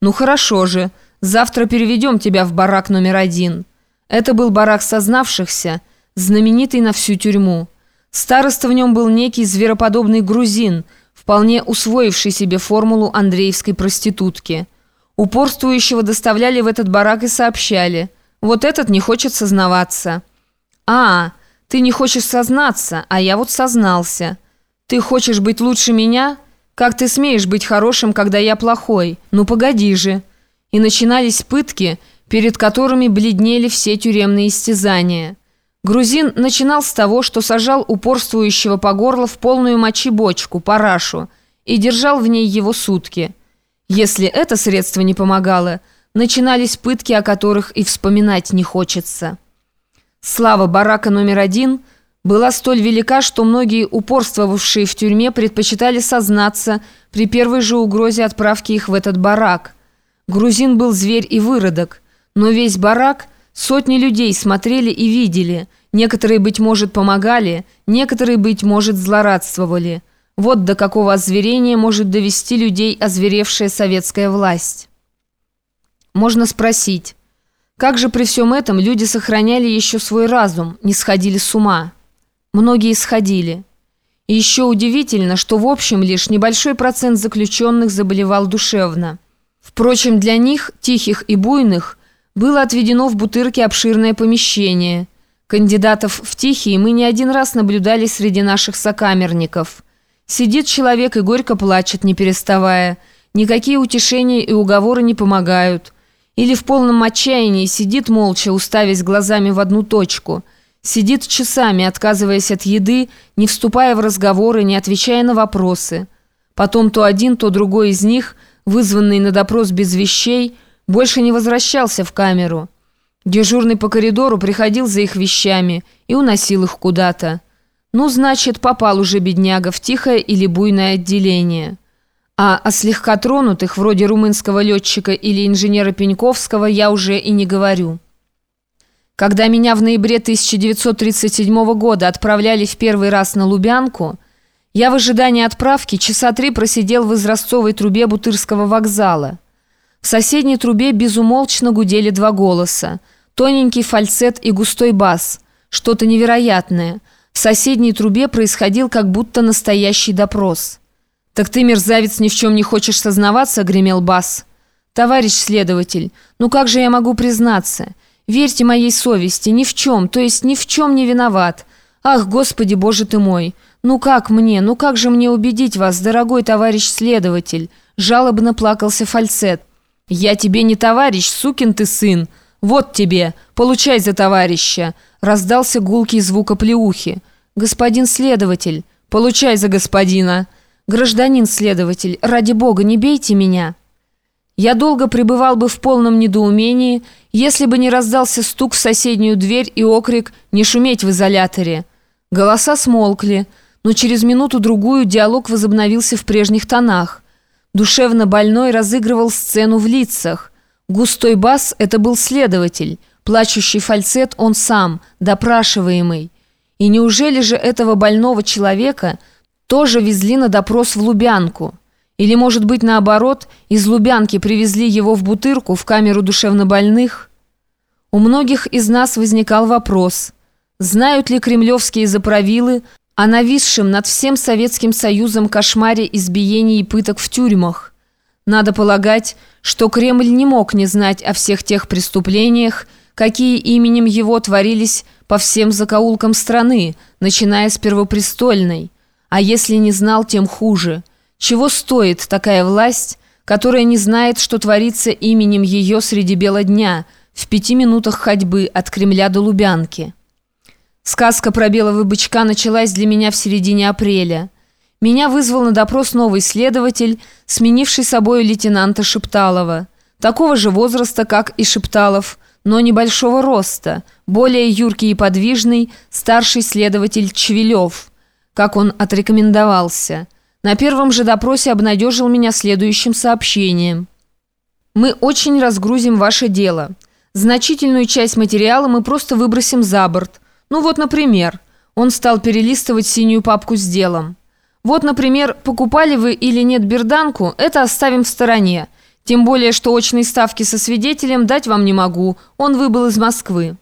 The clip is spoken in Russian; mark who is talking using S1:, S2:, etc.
S1: «Ну хорошо же, завтра переведем тебя в барак номер один». Это был барак сознавшихся, знаменитый на всю тюрьму. Староста в нем был некий звероподобный грузин, вполне усвоивший себе формулу андреевской проститутки. Упорствующего доставляли в этот барак и сообщали. Вот этот не хочет сознаваться. «А, ты не хочешь сознаться, а я вот сознался. Ты хочешь быть лучше меня?» Как ты смеешь быть хорошим, когда я плохой? Ну погоди же!» И начинались пытки, перед которыми бледнели все тюремные истязания. Грузин начинал с того, что сажал упорствующего по горло в полную мочи бочку, парашу, и держал в ней его сутки. Если это средство не помогало, начинались пытки, о которых и вспоминать не хочется. Слава барака номер один – была столь велика, что многие упорствовавшие в тюрьме предпочитали сознаться при первой же угрозе отправки их в этот барак. Грузин был зверь и выродок, но весь барак сотни людей смотрели и видели, некоторые, быть может, помогали, некоторые, быть может, злорадствовали. Вот до какого озверения может довести людей озверевшая советская власть. Можно спросить, как же при всем этом люди сохраняли еще свой разум, не сходили с ума? Многие сходили. И еще удивительно, что в общем лишь небольшой процент заключенных заболевал душевно. Впрочем, для них, тихих и буйных, было отведено в Бутырке обширное помещение. Кандидатов в тихие мы не один раз наблюдали среди наших сокамерников. Сидит человек и горько плачет, не переставая. Никакие утешения и уговоры не помогают. Или в полном отчаянии сидит молча, уставясь глазами в одну точку – Сидит часами, отказываясь от еды, не вступая в разговоры, не отвечая на вопросы. Потом то один, то другой из них, вызванный на допрос без вещей, больше не возвращался в камеру. Дежурный по коридору приходил за их вещами и уносил их куда-то. Ну, значит, попал уже бедняга в тихое или буйное отделение. А о слегка тронутых, вроде румынского летчика или инженера Пеньковского, я уже и не говорю. Когда меня в ноябре 1937 года отправляли в первый раз на Лубянку, я в ожидании отправки часа три просидел в изразцовой трубе Бутырского вокзала. В соседней трубе безумолчно гудели два голоса. Тоненький фальцет и густой бас. Что-то невероятное. В соседней трубе происходил как будто настоящий допрос. «Так ты, мерзавец, ни в чем не хочешь сознаваться?» — гремел бас. «Товарищ следователь, ну как же я могу признаться?» Верьте моей совести, ни в чем, то есть ни в чем не виноват. Ах, Господи, Боже ты мой! Ну как мне, ну как же мне убедить вас, дорогой товарищ следователь?» Жалобно плакался фальцет. «Я тебе не товарищ, сукин ты сын! Вот тебе, получай за товарища!» Раздался гулкий звук оплеухи. «Господин следователь, получай за господина!» «Гражданин следователь, ради бога, не бейте меня!» Я долго пребывал бы в полном недоумении, если бы не раздался стук в соседнюю дверь и окрик «Не шуметь в изоляторе!». Голоса смолкли, но через минуту-другую диалог возобновился в прежних тонах. Душевно больной разыгрывал сцену в лицах. Густой бас – это был следователь, плачущий фальцет – он сам, допрашиваемый. И неужели же этого больного человека тоже везли на допрос в Лубянку? Или, может быть, наоборот, из Лубянки привезли его в Бутырку, в камеру душевнобольных? У многих из нас возникал вопрос, знают ли кремлевские заправилы о нависшем над всем Советским Союзом кошмаре избиений и пыток в тюрьмах? Надо полагать, что Кремль не мог не знать о всех тех преступлениях, какие именем его творились по всем закоулкам страны, начиная с Первопрестольной. А если не знал, тем хуже – чего стоит такая власть, которая не знает, что творится именем ее среди бела дня, в пяти минутах ходьбы от Кремля до Лубянки? Сказка про белого бычка началась для меня в середине апреля. Меня вызвал на допрос новый следователь, сменивший собой лейтенанта Шепталова. Такого же возраста, как и Шепталов, но небольшого роста, более юркий и подвижный, старший следователь Чвилев, как он отрекомендовался – на первом же допросе обнадежил меня следующим сообщением. «Мы очень разгрузим ваше дело. Значительную часть материала мы просто выбросим за борт. Ну вот, например...» Он стал перелистывать синюю папку с делом. «Вот, например, покупали вы или нет берданку, это оставим в стороне. Тем более, что очной ставки со свидетелем дать вам не могу, он выбыл из Москвы».